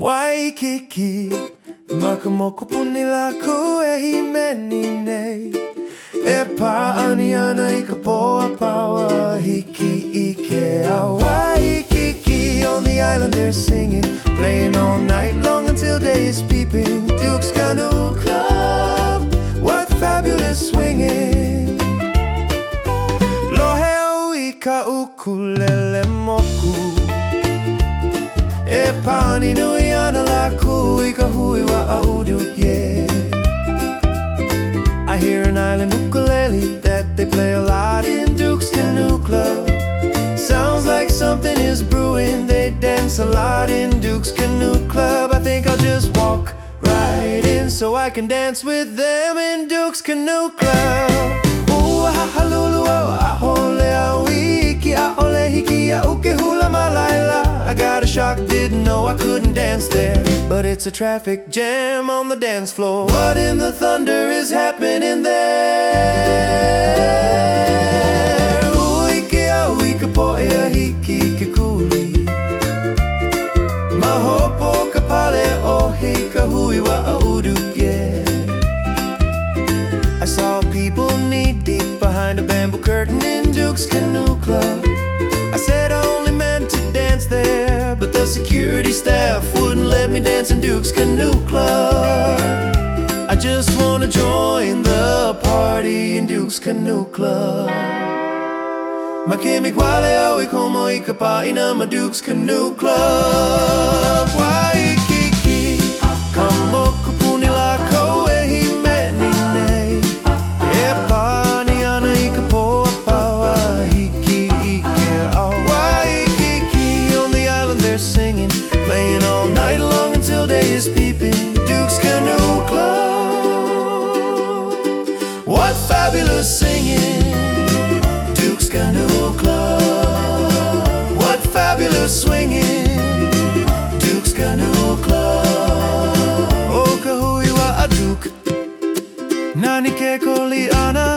Waikiki Makamokupu nila ku e himeni nei. E pa'ani ana i ka poa paua hiki i ke a Waikiki On the island they're singing Playing all night long until day is peeping. Duke's Canoe Club What fabulous swinging. Loheo i ka ukulele moku. E pani nui hui wa yeah I hear an island ukulele that they play a lot in Duke's Canoe Club. Sounds like something is brewing. They dance a lot in Duke's Canoe Club. I think I'll just walk right in So I can dance with them in Duke's Canoe Club got a shock, didn't know I couldn't dance there But it's a traffic jam on the dance floor What in the thunder is happening there? Uike, ah, uike, poe, ah, hiki, ke kuli Mahopo ka pale o hei ka hui wa a udu. I saw people knee deep behind a bamboo curtain in Duke's Canoe Club security staff wouldn't let me dance in Duke's Canoe Club. I just wanna join the party in Duke's Canoe Club. Makimik wale au ikomo ikapaina ma Duke's Canoe Club Playing all night long until day is peeping. Duke's Canoe Club. What fabulous singing. Duke's Canoe Club. What fabulous swinging. Duke's Canoe Club. Oh, Okahuiwa a Duke. Nani ke ana.